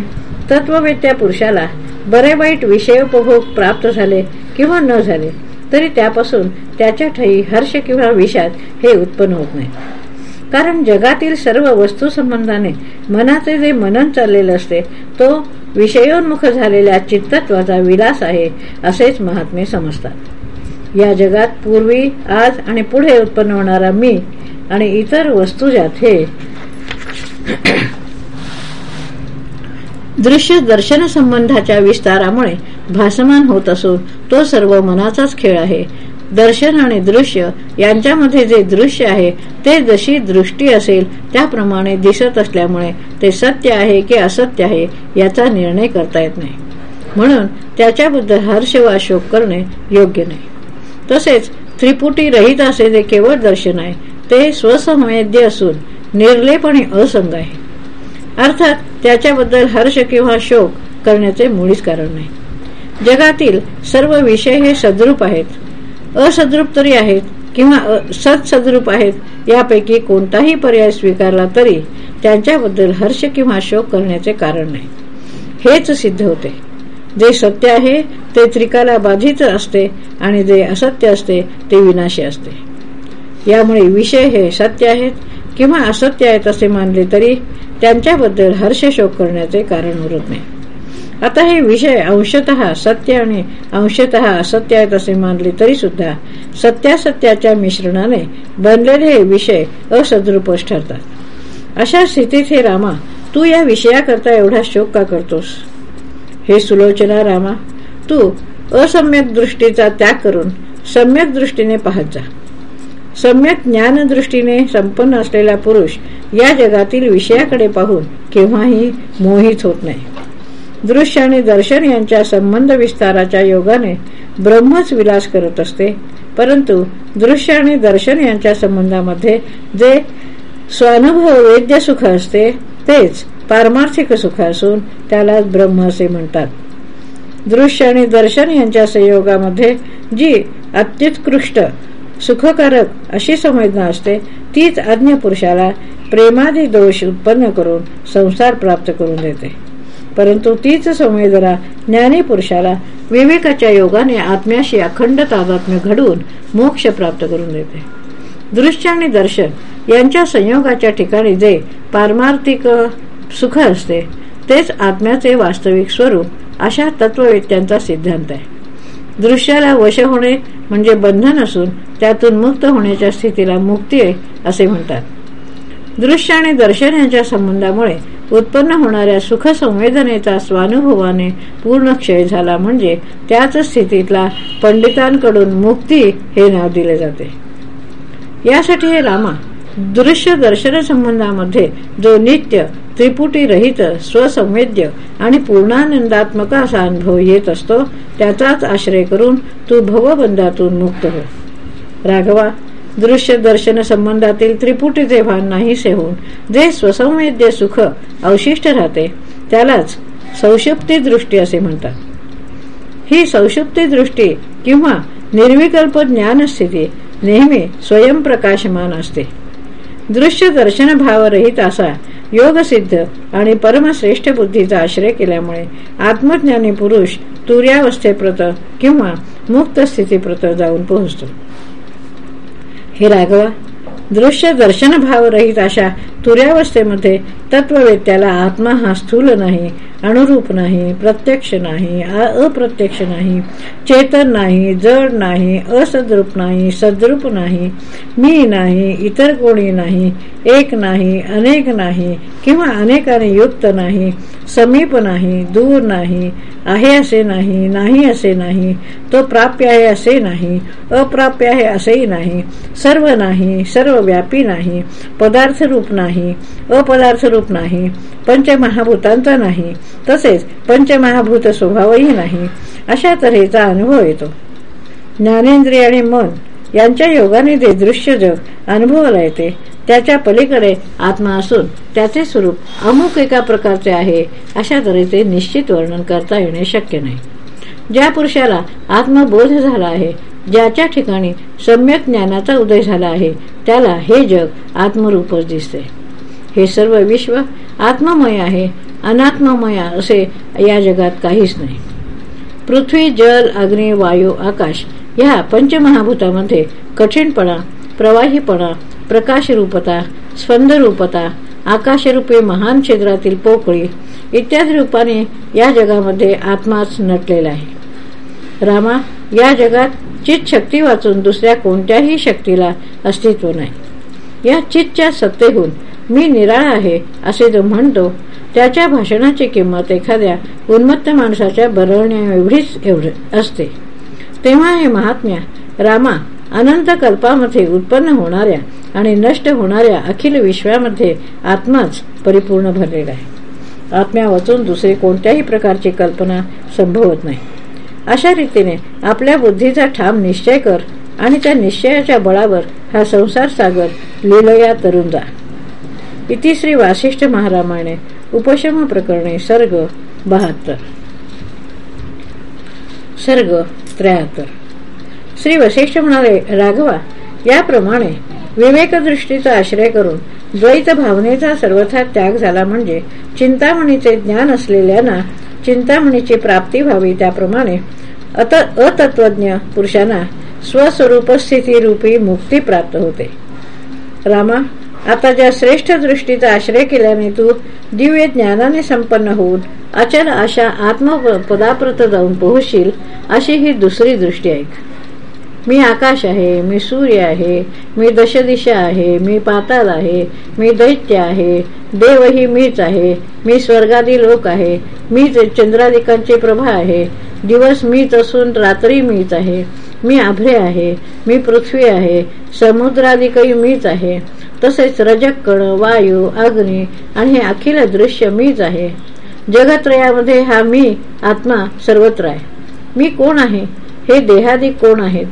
Speaker 1: तत्ववेत्या पुरुषाला बरे वाईट विषयोपभोग प्राप्त झाले किंवा न झाले तरी त्यापासून त्याच्या ठाई हर्ष किंवा विषाद हे उत्पन्न होत नाही. कारण जगातील सर्व वस्तू संबंधाने मनाचे जे मनन चाललेले असते तो विषयोन्मुख झालेल्या चित्तत्वाचा विलास आहे असेच महात्मे समजतात. या जगात पूर्वी आज आणि पुढे उत्पन्न होणारा मी आणि इतर वस्तुजात हे दृश्य दर्शन संबंधाच्या विस्तारामुळे भासमान होत असून तो सर्व मनाचाच खेळ आहे. दर्शन आणि दृश्य यांच्यामध्ये जे दृश्य आहे ते जशी दृष्टी असेल त्याप्रमाणे दिसत असल्यामुळे ते सत्य आहे की असत्य आहे याचा निर्णय करता येत नाही. म्हणून त्याच्याबद्दल हर्ष वा शोक करणे योग्य नाही. तसेच त्रिपुटी रहित असे जे केवळ दर्शन आहे ते स्वसंवेद्य असून निर्लेप आणि असंग आहे. अर्थात त्याच्याबद्दल हर्ष किंवा शोक करण्याचे मुळीच कारण नाही. जगातील सर्व विषय हे सद्रूप आहेत. असद्रूप तरी आहेत किंवा सत्सद्रूप आहेत यापैकी कोणताही पर्याय स्वीकारला तरी त्यांच्याबद्दल हर्ष किंवा शोक करण्याचे कारण नाही. हेच सिद्ध होते. जे सत्य आहे ते त्रिकाला बाधित असते आणि जे असत्य असते ते विनाशी असते. यामुळे विषय हे सत्य आहेत किंवा असत्य आहेत असे मानले तरी त्यांच्याबद्दल हर्षशोक करण्याचे कारण उरत नाही. आता हे विषय अंशत सत्य आणि अंशत असत्य आहेत असे मानले तरी सुद्धा सत्यासत्याच्या मिश्रणाने बनलेले हे विषय असद्रुपच ठरतात. अशा स्थितीत हे रामा तू या विषयाकरता एवढा शोक का करतोस? हे सुलोचना रामा तू असम्यक दृष्टीचा त्याग करून सम्यक दृष्टीने पाहत जा. सम्यक ज्ञानदृष्टीने संपन्न असलेला पुरुष या जगातील विषयाकडे पाहून केव्हाही मोहित होत नाही. दृश्य आणि दर्शन यांच्या संबंध विस्ताराच्या योगाने ब्रह्मच विलास करत असते परंतु दृश्य आणि दर्शन यांच्या संबंधामध्ये जे स्वानुभव वेद्य सुख असते तेच पारमार्थिक सुख असून त्याला ब्रह्म असे म्हणतात. दृश्य आणि दर्शन यांच्या संयोगामध्ये जी अत्युत्कृष्ट सुखकारक अशी संवेदना असते तीच अज्ञ पुरुषाला प्रेमादी दोष उत्पन्न करून संसार प्राप्त करून देते. परंतु तीच संवेदना ज्ञानी पुरुषाला विवेकाच्या योगाने आत्म्याशी अखंड तादात्म्य घडवून मोक्ष प्राप्त करून देते. दृश्य आणि दर्शन यांच्या संयोगाच्या ठिकाणी जे पारमार्थिक सुख असते तेच आत्म्याचे वास्तविक स्वरूप अशा तत्ववेत्यांचा सिद्धांत आहे. दृश्याला वश होणे म्हणजे बंधन असून त्यातून मुक्त होण्याच्या स्थितीला मुक्ती आहे असे म्हणतात. दृश्य आणि दर्शन यांच्या संबंधामुळे उत्पन्न होणाऱ्या सुख संवेदनेचा स्वानुभवाने पूर्ण क्षय झाला म्हणजे त्याच स्थितीतला पंडितांकडून मुक्ती हे नाव दिले जाते. यासाठी हे रामा दृश्य दर्शन संबंधामध्ये जो नित्य त्रिपुटी रहित स्वसंवेद्य आणि पूर्णानंदात्मक असा अनुभव येत असतो त्याचाच आश्रय करून तू भवबंधातून मुक्त हो. राघवा दृश्य दर्शन संबंधातील त्रिपुटीचे भान नाहीसे होऊन जे स्वसंवेद्य सुख अवशिष्ट राहते त्यालाच सौषुप्ती दृष्टी असे म्हणतात. ही सौषुप्ती दृष्टी किंवा निर्विकल्प ज्ञानस्थिती नेहमी स्वयंप्रकाशमान असते. दृश्य दर्शन भावरहित असा योगसिद्ध आणि परमश्रेष्ठ बुद्धीचा आश्रय केल्यामुळे आत्मज्ञानी पुरुष तुर्यावस्थेप्रत किंवा मुक्त स्थितीप्रत जाऊन पोहोचतो. हे राघवा दृश्य दर्शन भाव रहित अशा तुर्यावस्थेमध्ये तत्ववेत्याला आत्मा हा स्थूल नाही अनुरूप नाही प्रत्यक्ष नाही अप्रत्यक्ष नाही चेतन नाही जड नाही असद्रूप नाही सद्रूप नाही मी नाही इतर कोणी नाही एक नाही अनेक नाही किंवा अनेकाने युक्त नाही समीप नाही दूर नाही आहे असे नाही नाही असे नाही तो प्राप्य आहे असे नाही अप्राप्य आहे असेही नाही सर्व नाही सर्व व्यापी नाही पदार्थ रूप नाही अपदार्थ रूप नाही पंचमहाभूतांचा नाही तसेच पंचमहाभूत स्वभावही नाही. अशा तऱ्हेचा अनुभव येतो. ज्ञानेंद्रिय आणि मन यांच्या योगाने ते दृश्य जग अनुभवाला येते त्याच्या पलीकडे आत्मा असून त्याचे स्वरूप अमुक एका प्रकारचे आहे अशा तऱ्हेचे निश्चित वर्णन करता येणे शक्य नाही. ज्या पुरुषाला आत्मबोध झाला आहे ज्याच्या ठिकाणी सम्यक ज्ञानाचा उदय झाला आहे त्याला हे जग आत्मरूपच दिसते. हे सर्व विश्व आत्ममय आहे अनात्ममय असे या जगात काहीच नाही. पृथ्वी जल अग्नी वायू आकाश या पंचमहाभूतामध्ये कठीणपणा प्रवाहीपणा प्रकाशरूपता स्पंदरूपता आकाशरूपे महान क्षेत्रातील पोकळी इत्यादी रूपाने या जगामध्ये आत्माच नटलेला आहे. रामा या जगात चित शक्ती वाचून दुसऱ्या कोणत्याही शक्तीला अस्तित्व नाही. या चितच्या सत्तेहून मी निराळा आहे असे जो म्हणतो त्याच्या भाषणाची किंमत एखाद्या उन्मत्त माणसाच्या बरवण्या एवढीच एवढे असते. तेव्हा हे महात्म्या रामा अनंत कल्पामध्ये उत्पन्न होणाऱ्या आणि नष्ट होणाऱ्या अखिल विश्वामध्ये आत्माच परिपूर्ण भरलेला आहे. आत्म्या वाचून दुसरे कोणत्याही प्रकारची कल्पना संभवत नाही. अशा रीतीने आपल्या बुद्धीचा ठाम निश्चय कर आणि त्या निश्चयाच्या बळावर हा संसार सागर लिलया तरुण जा. इति श्री वासिष्ठ महारामाने उपशम प्रकरणे सर्ग बहात्तर. सर्ग त्र्याहत्तर. श्री वशिष्ठ म्हणाले राघवा याप्रमाणे विवेकदृष्टीचा आश्रय करून द्वैत भावनेचा सर्वथा त्याग झाला म्हणजे चिंतामणीचे ज्ञान असलेल्यांना चिंतामणीची प्राप्ती व्हावी त्याप्रमाणे अतत्वज्ञ पुरुषांना स्वस्वरूपस्थिती रूपी मुक्ती प्राप्त होते. रामा आता ज्या श्रेष्ठ दृष्टीचा आश्रय केल्याने तू दिव्य ज्ञानाने संपन्न होऊन अचल अशा आत्मपदाप्रत जाऊन पोहोचशील अशी ही दुसरी दृष्टी ऐक मी आकाश आहे मी सूर्य आहे मी दशदिशा आहे मी पाताल आहे मी दैत्य आहे देवही मीच आहे मी स्वर्गादी लोक आहे मीच चंद्रादिकांची प्रभा आहे दिवस मीच असून रात्री मीच आहे. मी आभ्रे आहे. मी पृथ्वी आहे. समुद्रादिकही मीच आहे. तसेच रजक्कण वायू अग्नी आणि हे अखिल दृश्य मीच आहे. जगत्रयामध्ये हा मी आत्मा सर्वत्र आहे. मी कोण आहे? हे देहादिक कोण आहेत?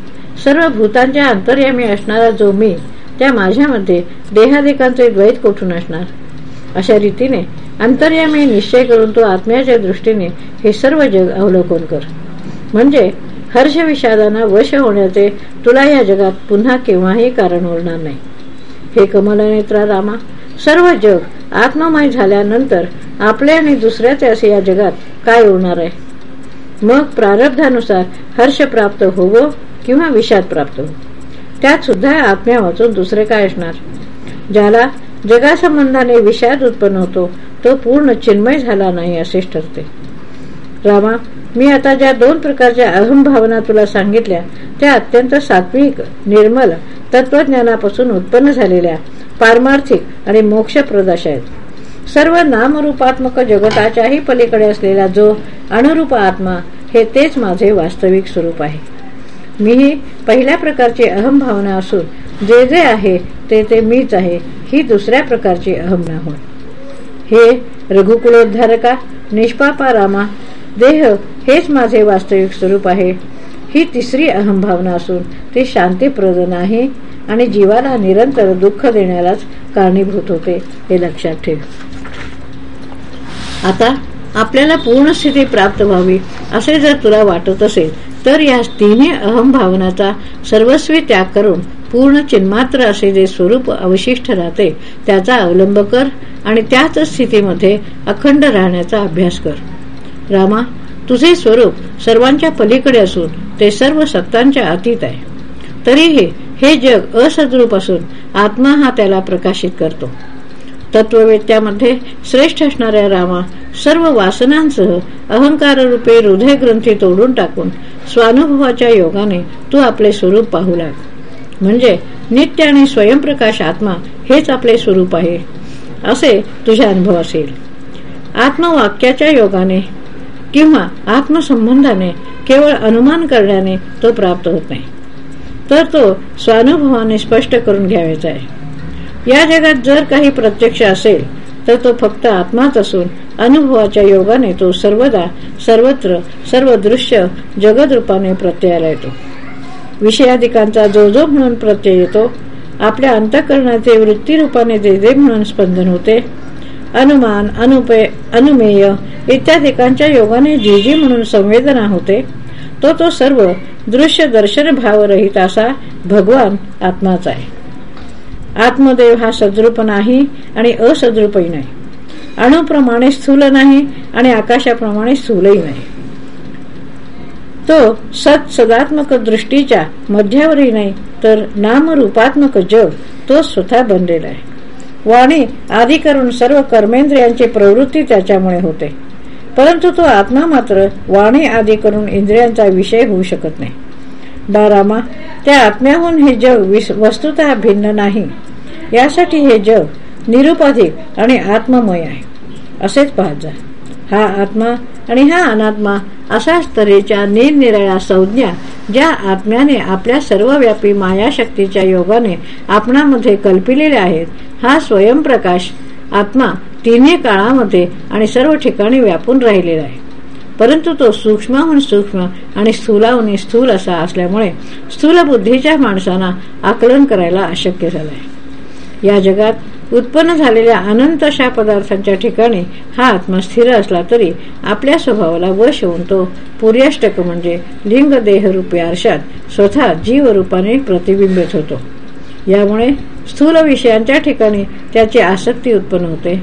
Speaker 1: सर्व भूतांच्या अंतर्यामी असणारा जो मी त्या माझ्यामध्ये देहादिकांचे द्वैत कोठून असणार? अशा रीतीने अंतर्यामी निश्चय करून तो आत्म्याच्या दृष्टीने हे सर्व जग अवलोकन कर. म्हणजे हर्ष विषादाना वश होण्याचे तुला या जगात पुन्हा केव्हाही कारण उरणार नाही. हे कमलनेत्रा रामा सर्व जग आत्ममय झाल्यानंतर आपले आणि दुसऱ्याचे असे या जगात काय उरणार आहे? मग प्रारब्धानुसार हर्ष प्राप्त होवो किंवा विषाद प्राप्त हो त्यात सुद्धा आत्म्या वाचून दुसरे काय असणार? ज्याला जगासंबंधाने विषाद उत्पन्न होतो तो पूर्ण चिन्मय झाला नाही असेच ठरते रामा मी आता ज्या दोन प्रकारच्या अहम भावना तुला सांगितल्या त्या अत्यंत सात्विक निर्मल तत्वज्ञानापासून उत्पन्न झालेल्या पारमार्थिक आणि मोक्षप्रदाश आहेत. सर्व नामरूपात्मक जगताच्याही पलीकडे असलेला जो अनुरूप आत्मा हे तेच माझे वास्तविक स्वरूप आहे. मीही पहिल्या प्रकारची अहम भावना असून जे जे आहे ते ते मीच आहे ही दुसऱ्या प्रकारची अहम ना होय हे रघुकुलोद्धारका निष्पापा रामा देह हेच माझे वास्तविक स्वरूप आहे. ही तिसरी अहमभावना असून ती शांतीप्रद नाही आणि जीवाला निरंतर दुःख देण्यालाच कारणीभूत होते हे लक्षात ठेव. आता आपल्याला पूर्ण स्थिती प्राप्त व्हावी असे जर तुला वाटत असेल तर या तिन्ही अहमभावनाचा सर्वस्वी त्याग करून पूर्ण चिन्मात्र असे जे स्वरूप अवशिष्ट राहते त्याचा अवलंब कर आणि त्याच स्थितीमध्ये अखंड राहण्याचा अभ्यास कर. रामा तुझे स्वरूप सर्वांच्या पलीकडे असून ते सर्व सत्तांच्या अतीत आहे. तरीही हे जग असद्रूप असून आत्मा हा त्याला प्रकाशित करतो. तत्ववेत्यामध्ये श्रेष्ठ असणाऱ्या रामा सर्व वासनांसह अहंकार रूपे हृदय ग्रंथी तोडून टाकून स्वानुभवाच्या योगाने तू आपले स्वरूप पाहू लाग. म्हणजे नित्य आणि स्वयंप्रकाश आत्मा हेच आपले स्वरूप आहे. असे तुझ्या अनुभव असेल. आत्मवाक्याच्या योगाने किंवा आत्मसंबंधाने केवळ अनुमान करण्याने तो प्राप्त होत नाही. तर तो स्वानुभवाने स्पष्ट करून घ्यायचा आहे. या जगात जर काही प्रत्यक्ष असेल तर तो फक्त आत्माच असून अनुभवाच्या योगाने तो सर्वदा सर्वत्र सर्व दृश्य जगद रूपाने प्रत्ययाला येतो. विषयाधिकांचा जो जो म्हणून प्रत्यय येतो. आपल्या अंतकरणाचे वृत्तीरूपाने जे जे म्हणून स्पंदन होते. अनुमान अनुपय अनुमेय इत्यादिकांच्या योगाने जी जी म्हणून संवेदना होते. तो तो सर्व दृश्य दर्शन भावरहित असा भगवान आत्माच आहे. आत्मदेव हा सद्रूप नाही आणि असद्रूपही नाही. अणुप्रमाणे स्थूल नाही आणि आकाशाप्रमाणे स्थूलही नाही. तो सत सदात्मक दृष्टीच्या मध्यावरही नाही तर नामरूपात्मक जग तो स्वतः बनलेला आहे. वाणी आदी करून सर्व कर्मेंद्रियांची प्रवृत्ती त्याच्यामुळे होते. परंतु तो आत्मा मात्र वाणी आदी करून इंद्रियांचा विषय होऊ शकत नाही. बारामा त्या आत्म्याहून हे जग वस्तुत भिन्न नाही. यासाठी हे जग निरुपाधिक आणि आत्ममय आहे. असेच पाहत जा. हा आत्मा आणि हा अनात्मा अशाच तऱ्हेच्या निरनिराळ्या संज्ञा ज्या आत्म्याने आपल्या सर्वव्यापी मायाशक्तीच्या योगाने आपणामध्ये कल्पिलेल्या आहेत हा स्वयंप्रकाश आत्मा तिन्ही काळामध्ये आणि सर्व ठिकाणी व्यापून राहिलेला आहे. परंतु तो सूक्ष्माहून सूक्ष्म आणि स्थूलाहून स्थूल असा असल्यामुळे स्थूल बुद्धीच्या माणसांना आकलन करायला अशक्य झालं आहे या जगात उत्पन्न झालेल्या अनंत अशा पदार्थांच्या ठिकाणी हा आत्मा स्थिर असला तरी आपल्या स्वभावाला वश होऊन तो पुर्याष्टक म्हणजे लिंग देहरूपी आरशात स्वतः जीवरूपाने प्रतिबिंबित होतो. यामुळे स्थूल विषयांच्या ठिकाणी त्याची आसक्ती उत्पन्न होते.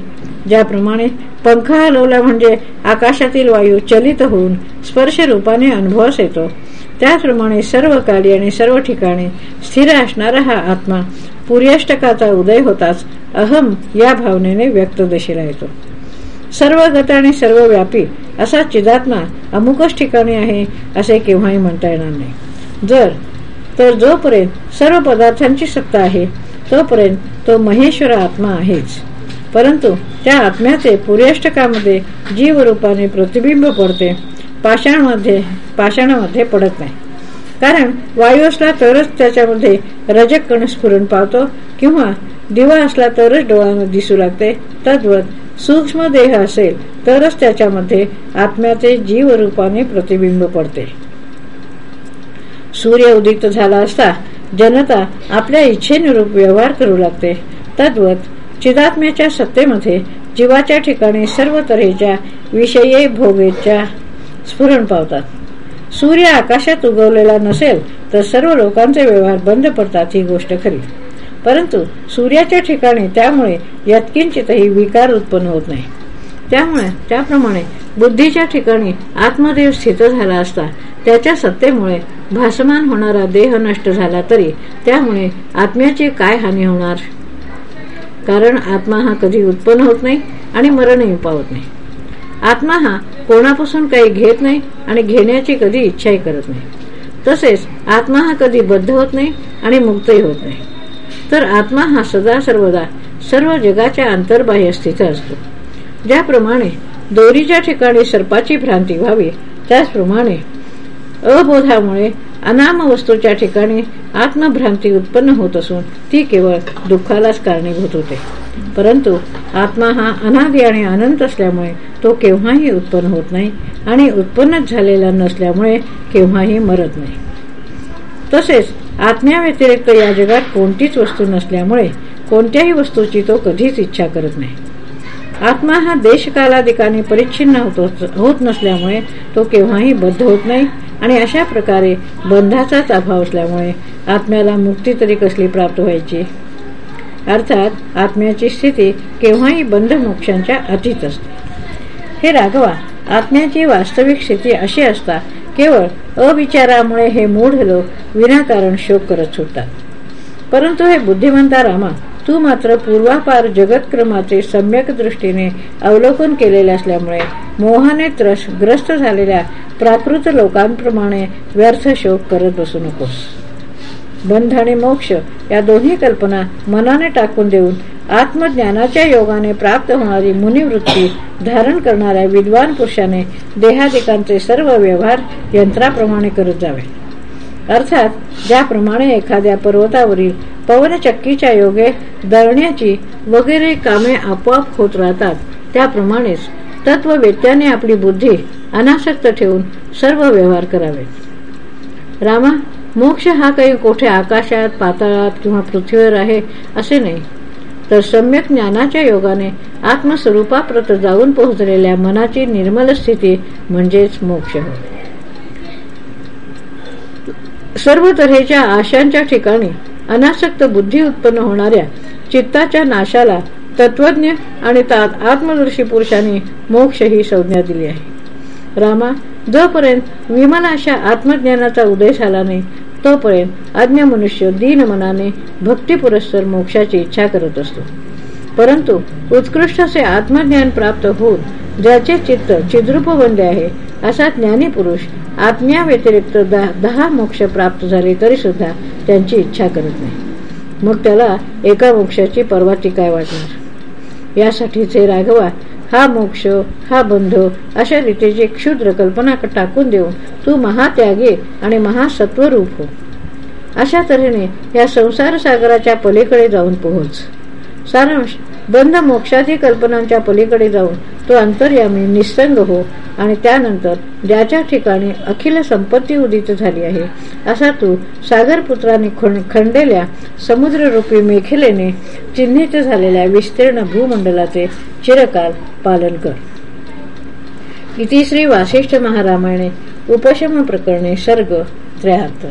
Speaker 1: ज्याप्रमाणे पंखा हलवला म्हणजे आकाशातील वायू चलित होऊन स्पर्श रूपाने अनुभवास येतो. त्याचप्रमाणे सर्व काली आणि सर्व ठिकाणी स्थिर असणारा हा आत्मा पुर्याष्टकाचा उदय होताच अहम या भावनेने व्यक्त दशेला येतो सर्व गत आणि सर्व व्यापी असा चिदात्मा अमुकच ठिकाणी आहे असे केव्हाही म्हणता येणार नाही. जर तर जोपर्यंत सर्व पदार्थांची सत्ता आहे तोपर्यंत तो महेश्वर आत्मा आहेच. परंतु त्या आत्म्याचे पुर्याष्टकामध्ये जीवरूपाने प्रतिबिंब पडते पाषाणमध्ये पाषाणामध्ये पडत नाही. कारण वायू असला तरच त्याच्यामध्ये रजक कण स्फुरण पावतो किंवा दिवा असला तरच डोळ्यांना दिसू लागते. तद्वत सूक्ष्म देह असेल तरच त्याच्यामध्ये आत्म्याचे जीवरूपाने प्रतिबिंब पडते. सूर्य उदित झाला असता जनता आपल्या इच्छेनुरूप व्यवहार करू लागते. तद्वत चिदात्म्याच्या सत्तेमध्ये जीवाच्या ठिकाणी सर्व तऱ्हेच्या विषयी भोगेच्या स्फुरण पावतात. सूर्य आकाशात उगवलेला नसेल तर सर्व लोकांचे व्यवहार बंद पडतात ही गोष्ट खरी. परंतु सूर्याच्या ठिकाणी त्यामुळे यत्किंचितही विकार उत्पन्न होत नाही. त्यामुळे त्याप्रमाणे बुद्धीच्या ठिकाणी आत्मदेव स्थित झाला असता त्याच्या सत्तेमुळे भासमान होणारा देह नष्ट झाला तरी त्यामुळे आत्म्याची काय हानी होणार? कारण आत्मा हा कधी उत्पन्न होत नाही आणि मरणही पावत नाही. आत्मा हा कोणापासून काही घेत नाही आणि घेण्याची कधी इच्छाही करत नाही. तसेच आत्मा हा कधी बद्ध होत नाही आणि मुक्तही होत नाही. तर आत्मा हा सदा सर्वदा सर्व जगाच्या अंतर्बाह्य स्थित असतो. ज्याप्रमाणे दोरीच्या ठिकाणी सर्पाची भ्रांती व्हावी त्याचप्रमाणे अबोधामुळे अनाम वस्तूच्या ठिकाणी आत्मभ्रांती उत्पन्न होत असून ती केवळ दुःखालाच कारणीभूत होते. परंतु आत्मा हा अनादी आणि अनंत असल्यामुळे तो केव्हाही उत्पन्न होत नाही आणि उत्पन्नच झालेला नसल्यामुळे केव्हाही मरत नाही. तसेच आत्म्याव्यतिरिक्त या जगात कोणतीच वस्तू नसल्यामुळे कोणत्याही वस्तूची तो कधीच इच्छा करत नाही. आत्मा हा देशकालाधिकाने परिच्छिन्न होत नसल्यामुळे तो केव्हाही बद्ध होत नाही आणि अशा प्रकारे बंधाचाच अभाव असल्यामुळे आत्म्याला मुक्ती तरी कसली प्राप्त व्हायची? अर्थात आत्म्याची स्थिती केव्हाही बंध मोक्षांच्या अतीत असते. हे राघवा आत्म्याची वास्तविक स्थिती अशी असता केवळ अविचारामुळे हे मूढ लोक विनाकारण शोक करत सुटतात. परंतु हे बुद्धिमंता रामा तू मात्र पूर्वापार जगतक्रमाचे सम्यक दृष्टीने अवलोकन केलेले असल्यामुळे मोहाने त्रस ग्रस्त झालेल्या प्राकृत लोकांप्रमाणे व्यर्थ शोक करत बसू नकोस. बंध आणि मोक्ष या दोन्ही कल्पना मनाने टाकून देऊन आत्मज्ञानाच्या योगाने प्राप्त होणारी मुनिवृत्ती धारण करणाऱ्या विद्वान पुरुषाने देहादिकांचे सर्व व्यवहार यंत्राप्रमाणे करत जावे. अर्थात ज्याप्रमाणे एखाद्या पर्वतावरील पवनचक्कीच्या योगे दळण्याची वगैरे कामे आपोआप होत राहतात त्याप्रमाणेच तत्ववेत्याने आपली बुद्धी अनासक्त ठेवून सर्व व्यवहार करावे. रामा मोक्ष हा काही कोठे आकाशात पाताळात किंवा पृथ्वीवर आहे असे नाही. तर सम्यक ज्ञानाच्या योगाने आत्मस्वरूपाप्रत जाऊन पोहोचलेल्या मनाची निर्मल स्थिती म्हणजेच मोक्ष. सर्व तऱ्हेच्या आशांच्या ठिकाणी अनासक्त बुद्धी उत्पन्न होणाऱ्या चित्ताच्या नाशाला तत्वज्ञ आणि आत्मदर्शी पुरुषांनी मोक्ष ही संज्ञा दिली आहे. रामा जोपर्यंत विमल अशा आत्मज्ञानाचा उदय झाला नाही तोपर्यंत अज्ञ मनुष्य दीन मनाने भक्तीपुरस्तर मोक्षाची इच्छा करत असतो. परंतु उत्कृष्ट असे आत्मज्ञान प्राप्त होऊन ज्याचे चित्त चिद्रूप बनले आहे असा ज्ञानी पुरुष आत्म्या व्यतिरिक्त दहा मोक्ष प्राप्त झाले तरी सुद्धा त्यांची इच्छा करत नाही. मग त्याला एका मोक्षाची परवाती काय वाटणार. यासाठीचे राघवा हा मोक्ष हा बंध अशा रीतीची क्षुद्र कल्पना टाकून देऊन तू महात्यागी आणि महासत्वरूप हो. अशा तऱ्हेने या संसार सागराच्या पलीकडे जाऊन पोहोच. सारांश बंध मोक्षादी कल्पनांच्या पलीकडे जाऊन तो अंतर्यामी निसंग हो आणि त्यानंतर ज्याच्या ठिकाणी अखिल संपत्ती उदित झाली आहे असा तू सागरपुत्राने खंडलेल्या समुद्ररूपी मेखिलेने चिन्हित झालेल्या विस्तीर्ण भूमंडलाचे चिरकाल पालन कर. इतिश्री वासिष्ठ महारामायणे उपशम प्रकरणे सर्ग त्र्याहत्तर.